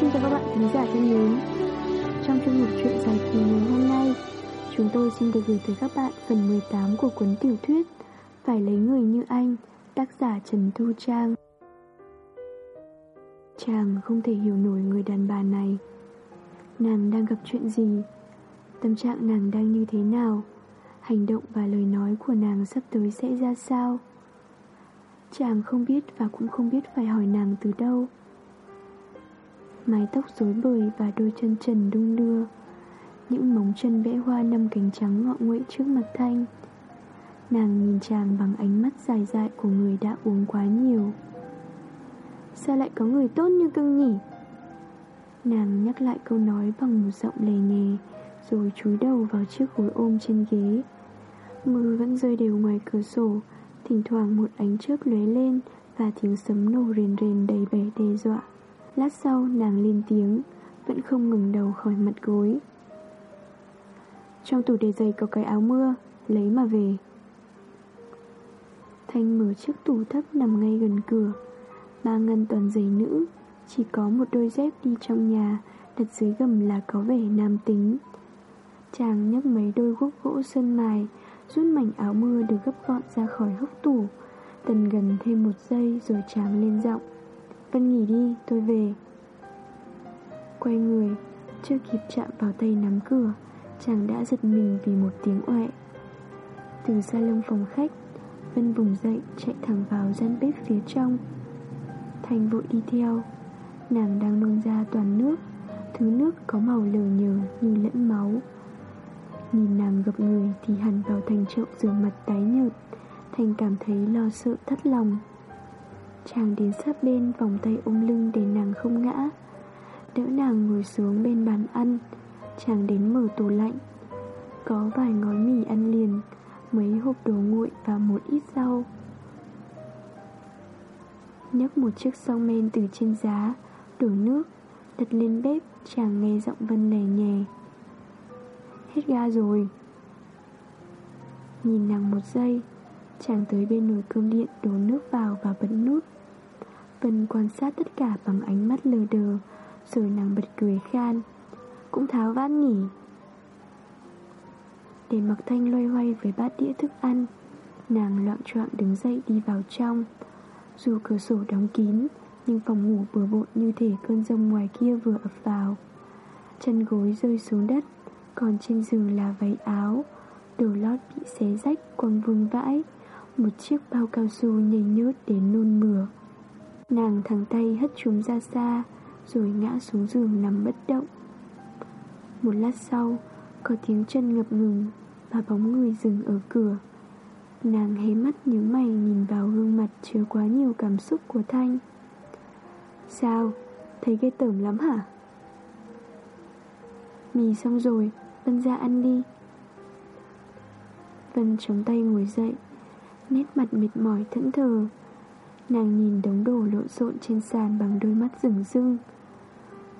Xin chào các bạn khán giả thân mến. Trong chương mục chuyện dài kỳ ngày hôm nay, Chúng tôi xin được gửi tới các bạn phần 18 của cuốn tiểu thuyết Phải lấy người như anh, Tác giả Trần Thu Trang. Chàng không thể hiểu nổi người đàn bà này. Nàng đang gặp chuyện gì? Tâm trạng nàng đang như thế nào? Hành động và lời nói của nàng sắp tới sẽ ra sao? Chàng không biết và cũng không biết phải hỏi nàng từ đâu. Mái tóc rối bời và đôi chân trần đung đưa. Những móng chân vẽ hoa năm cánh trắng ngọ nguậy trước mặt Thanh. Nàng nhìn chàng bằng ánh mắt dài dại của người đã uống quá nhiều. Sao lại có người tốt như cưng nhỉ? Nàng nhắc lại câu nói bằng một giọng lề nhè, Rồi chúi đầu vào chiếc gối ôm trên ghế. Mưa vẫn rơi đều ngoài cửa sổ Thỉnh thoảng một ánh chớp lóe lên Và tiếng sấm nổ rền rền đầy vẻ đe dọa. Lát sau, nàng lên tiếng, Vẫn không ngừng đầu khỏi mặt gối. Trong tủ để giày có cái áo mưa, Lấy mà về. Thanh mở chiếc tủ thấp nằm ngay gần cửa Ba ngăn toàn giày nữ, Chỉ có một đôi dép đi trong nhà Đặt dưới gầm là có vẻ nam tính. Chàng nhấc mấy đôi gốc gỗ sơn mài, Rút mảnh áo mưa được gấp gọn ra khỏi hốc tủ, Tần gần thêm một giây rồi chàng lên giọng. Vân nghỉ đi, tôi về. Quay người Chưa kịp chạm vào tay nắm cửa Chàng đã giật mình vì một tiếng oẹ. Từ salon phòng khách Vân vùng dậy chạy thẳng vào gian bếp phía trong. Thành vội đi theo. Nàng đang nôn ra toàn nước Thứ nước có màu lờ nhờ như lẫn máu. Nhìn nàng gặp người thì hẳn vào thành chậu rửa mặt tái nhợt Thành cảm thấy lo sợ thất lòng. Chàng đến sát bên vòng tay ôm lưng để nàng không ngã. Đỡ nàng ngồi xuống bên bàn ăn, Chàng đến mở tủ lạnh. Có vài gói mì ăn liền, Mấy hộp đồ nguội và một ít rau. Nhấc một chiếc song men từ trên giá, Đổ nước, Đặt lên bếp, Chàng nghe giọng Vân lè nhè. Hết ga rồi. Nhìn nàng một giây, Chàng tới bên nồi cơm điện đổ nước vào và bật nút. Vân quan sát tất cả bằng ánh mắt lờ đờ, Rồi nàng bật cười khan, Cũng tháo vát nhỉ. Để mặc thanh loay hoay với bát đĩa thức ăn, Nàng loạn choạng đứng dậy đi vào trong. Dù cửa sổ đóng kín, Nhưng phòng ngủ bừa bộn như thể cơn rông ngoài kia vừa ập vào. Chân gối rơi xuống đất, Còn trên giường là váy áo, Đồ lót bị xé rách quăng vương vãi, Một chiếc bao cao su nhầy nhớt đến nôn mửa. Nàng thẳng tay hất chúng ra xa Rồi ngã xuống giường nằm bất động. Một lát sau Có tiếng chân ngập ngừng Và bóng người dừng ở cửa. Nàng hé mắt nhớ mày nhìn vào gương mặt chứa quá nhiều cảm xúc của Thanh. Sao? Thấy ghê tởm lắm hả? Mì xong rồi, Vân ra ăn đi. Vân chống tay ngồi dậy Nét mặt mệt mỏi thẫn thờ. Nàng nhìn đống đồ lộn xộn trên sàn bằng đôi mắt rừng rưng.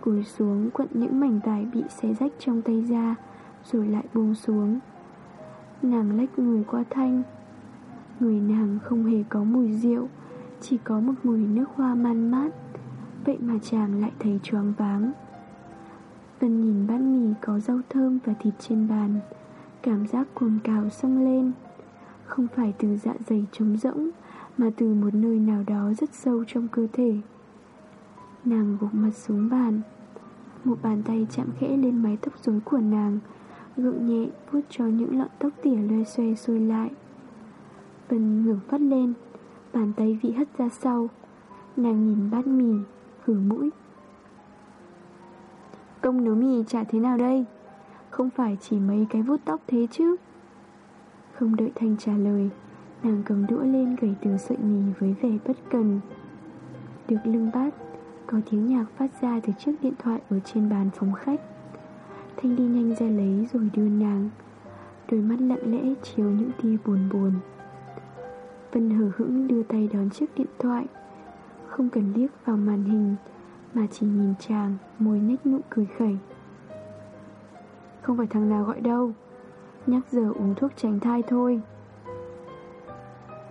Cúi xuống, quận những mảnh vải bị xé rách trong tay ra, Rồi lại buông xuống. Nàng lách người qua thanh. Người nàng không hề có mùi rượu, Chỉ có một mùi nước hoa man mát. Vậy mà chàng lại thấy choáng váng. Vân nhìn bát mì có rau thơm và thịt trên bàn. Cảm giác cuồng cào sông lên. Không phải từ dạ dày trống rỗng mà từ một nơi nào đó rất sâu trong cơ thể. Nàng gục mặt xuống bàn. Một bàn tay chạm khẽ lên mái tóc rối của nàng, Gượng nhẹ vuốt cho những lọn tóc tỉa loe xoe xuôi lại. Vân ngừng phát lên, Bàn tay bị hất ra sau. Nàng nhìn bát mì, Hử mũi. Công nấu mì chả thế nào đây? Không phải chỉ mấy cái vuốt tóc thế chứ? Không đợi Thanh trả lời Nàng cầm đũa lên gầy từng sợi mì với vẻ bất cần. Được lưng bát Có tiếng nhạc phát ra từ chiếc điện thoại ở trên bàn phòng khách. Thanh đi nhanh ra lấy rồi đưa nàng. Đôi mắt lặng lẽ chiếu những tia buồn buồn. Vân hờ hững đưa tay đón chiếc điện thoại. Không cần liếc vào màn hình, Mà chỉ nhìn chàng, Môi nét nụ cười khẩy. Không phải thằng nào gọi đâu. Nhắc giờ uống thuốc tránh thai thôi.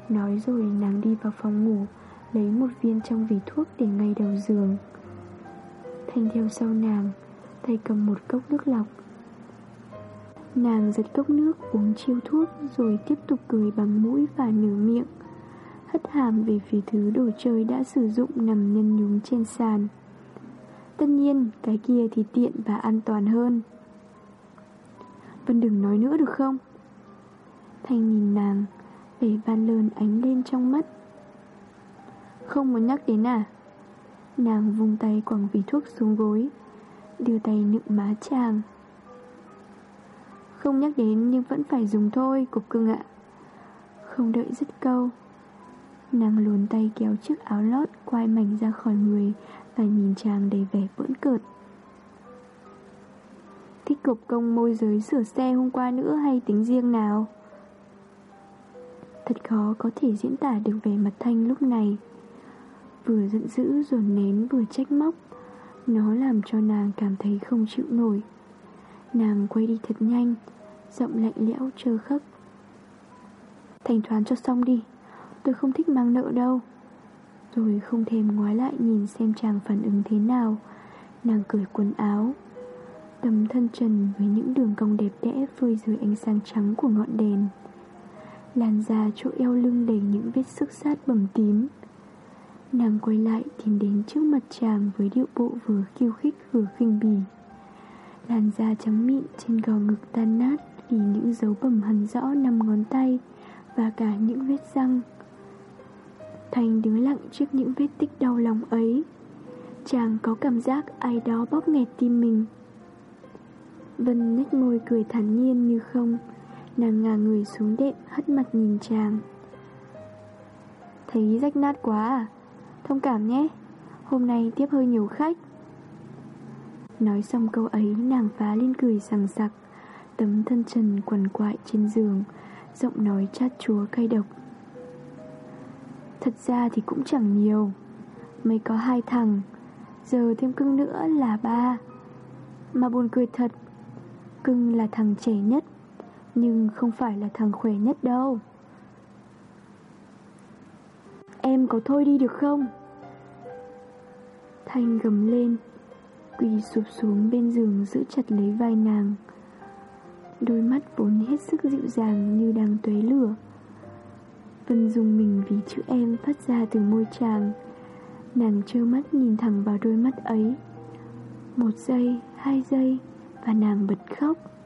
Nói rồi, nàng đi vào phòng ngủ, Lấy một viên trong vỉ thuốc để ngay đầu giường. Thanh theo sau nàng, Tay cầm một cốc nước lọc. Nàng giật cốc nước, uống chiêu thuốc, Rồi tiếp tục cười bằng mũi và nửa miệng. Hất hàm về phía thứ đồ chơi đã sử dụng nằm nhân nhúng trên sàn. Tất nhiên, cái kia thì tiện và an toàn hơn. Vân đừng nói nữa được không? Thanh nhìn nàng. Vẻ van lơn ánh lên trong mắt. Không muốn nhắc đến à? Nàng vung tay quẳng vỉ thuốc xuống gối, Đưa tay nựng má chàng. Không nhắc đến nhưng vẫn phải dùng thôi, Cục cưng ạ. Không đợi dứt câu, Nàng luồn tay kéo chiếc áo lót Quai mảnh ra khỏi người Và nhìn chàng đầy vẻ vỡn cợt. Thích cục công môi giới sửa xe hôm qua nữa hay tính riêng nào? Thật khó có thể diễn tả được về mặt Thanh lúc này. Vừa giận dữ dồn nén vừa trách móc, Nó làm cho nàng cảm thấy không chịu nổi. Nàng quay đi thật nhanh, Giọng lạnh lẽo trơ khắc Thành toán cho xong đi, Tôi không thích mang nợ đâu. Rồi không thèm ngoái lại nhìn xem chàng phản ứng thế nào, Nàng cởi quần áo Tầm thân trần với những đường cong đẹp đẽ phơi dưới ánh sáng trắng của ngọn đèn. Làn da chỗ eo lưng đầy những vết sức sát bầm tím. Nàng quay lại tìm đến trước mặt chàng với điệu bộ vừa khiêu khích vừa khinh bỉ. Làn da trắng mịn trên gò ngực tan nát vì những dấu bầm hằn rõ năm ngón tay và cả những vết răng. Thành đứng lặng trước những vết tích đau lòng ấy. Chàng có cảm giác ai đó bóp nghẹt tim mình. Vân nhếch môi cười thản nhiên như không. Nàng ngả người xuống đệm, hất mặt nhìn chàng. Thấy rách nát quá à? Thông cảm nhé. Hôm nay tiếp hơi nhiều khách. Nói xong câu ấy, nàng phá lên cười sằng sặc. Tấm thân trần quằn quại trên giường, Giọng nói chát chúa cay độc. Thật ra thì cũng chẳng nhiều. Mới có hai thằng, Giờ thêm cưng nữa là ba. Mà buồn cười thật, Cưng là thằng trẻ nhất. Nhưng không phải là thằng khỏe nhất đâu. Em có thôi đi được không? Thanh gầm lên Quỳ sụp xuống bên giường giữ chặt lấy vai nàng. Đôi mắt vốn hết sức dịu dàng như đang tuế lửa. Vân dùng mình vì chữ em phát ra từ môi chàng. Nàng trơ mắt nhìn thẳng vào đôi mắt ấy. Một giây, hai giây Và nàng bật khóc.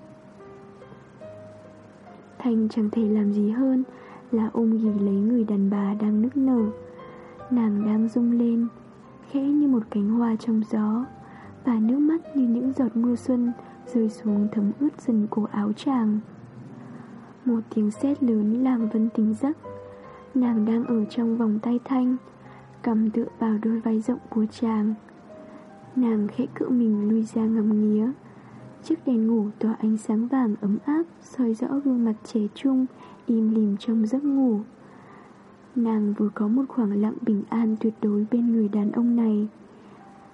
Thanh chẳng thể làm gì hơn Là ôm ghì lấy người đàn bà đang nức nở. Nàng đang rung lên, Khẽ như một cánh hoa trong gió, Và nước mắt như những giọt mưa xuân Rơi xuống thấm ướt dần cổ áo chàng. Một tiếng sét lớn làm Vân tỉnh giấc Nàng đang ở trong vòng tay Thanh, Cầm tựa vào đôi vai rộng của chàng. Nàng khẽ cự mình lui ra ngầm nghía. Chiếc đèn ngủ tỏa ánh sáng vàng ấm áp, soi rõ gương mặt trẻ trung, Im lìm trong giấc ngủ. Nàng vừa có một khoảng lặng bình an tuyệt đối bên người đàn ông này.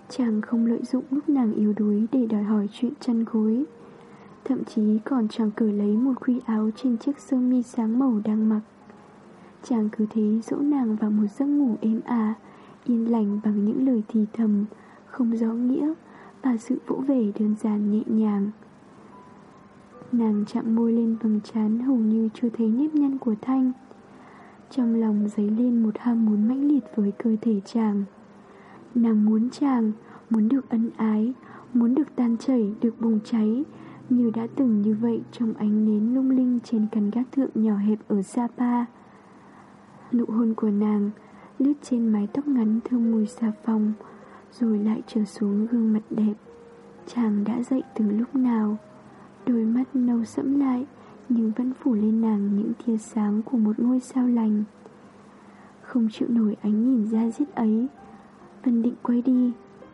Chàng không lợi dụng lúc nàng yếu đuối để đòi hỏi chuyện chăn gối. Thậm chí còn chàng cởi lấy một khuy áo trên chiếc sơ mi sáng màu đang mặc. Chàng cứ thế dỗ nàng vào một giấc ngủ êm ả Yên lành bằng những lời thì thầm, Không rõ nghĩa. Và sự vỗ về đơn giản nhẹ nhàng. Nàng chạm môi lên vầng trán hầu như chưa thấy nếp nhăn của Thanh. Trong lòng dấy lên một ham muốn mãnh liệt với cơ thể chàng. Nàng muốn chàng, muốn được ân ái Muốn được tan chảy, được bùng cháy Như đã từng như vậy trong ánh nến lung linh trên căn gác thượng nhỏ hẹp ở Sapa. Nụ hôn của nàng lướt trên mái tóc ngắn thơm mùi xà phòng rồi lại trở xuống gương mặt đẹp. Chàng đã dậy từ lúc nào? Đôi mắt nâu sẫm lại, Nhưng vẫn phủ lên nàng những tia sáng của một ngôi sao lành. Không chịu nổi ánh nhìn ra giết ấy, Vân định quay đi,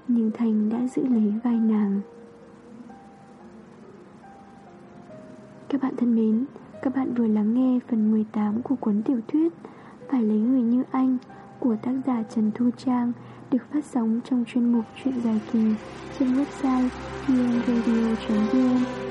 Nhưng Thành đã giữ lấy vai nàng. Các bạn thân mến, Các bạn vừa lắng nghe phần 18 của cuốn tiểu thuyết Phải lấy người như anh của tác giả Trần Thu Trang được phát sóng trong chuyên mục Chuyện dài kỳ trên website vnradio.vn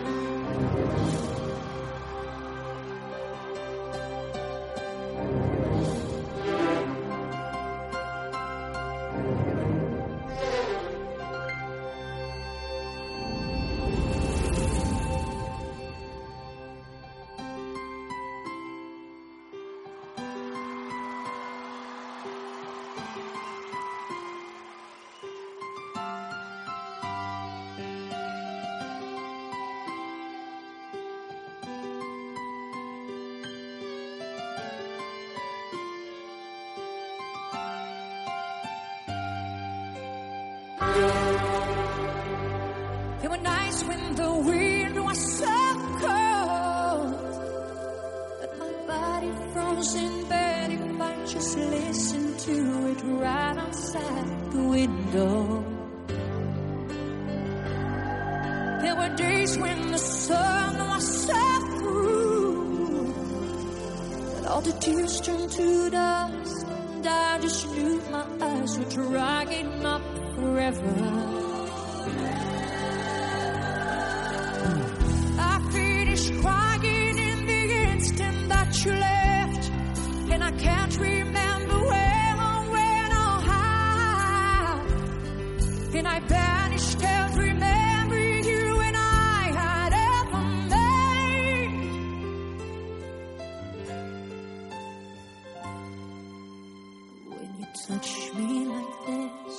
and the wind was so cold that my body froze in bed if I just listened to it right outside the window. There were days when the sun was so cruel that all the tears turned to dust, and I just knew my eyes were drying up forever. And I banished every memory you and I had ever made. When you touch me like this,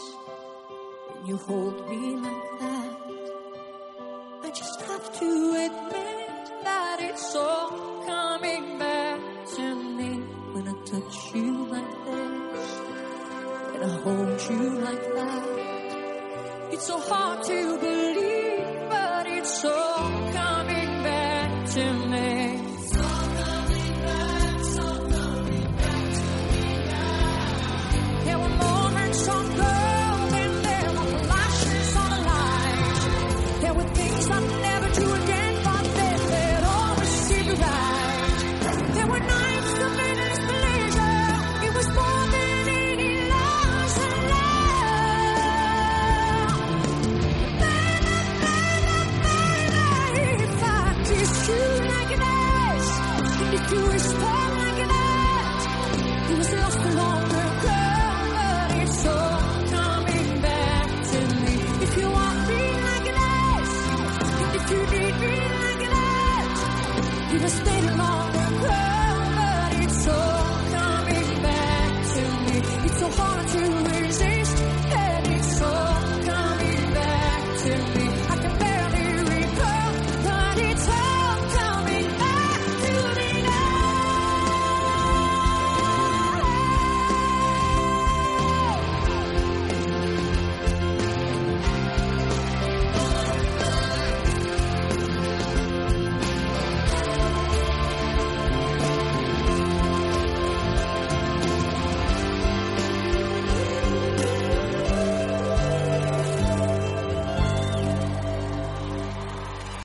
when you hold me like that, I just have to admit that it's all coming back to me. When I touch you like this, when I hold you like that, it's so hard to believe, but it's all coming back to me.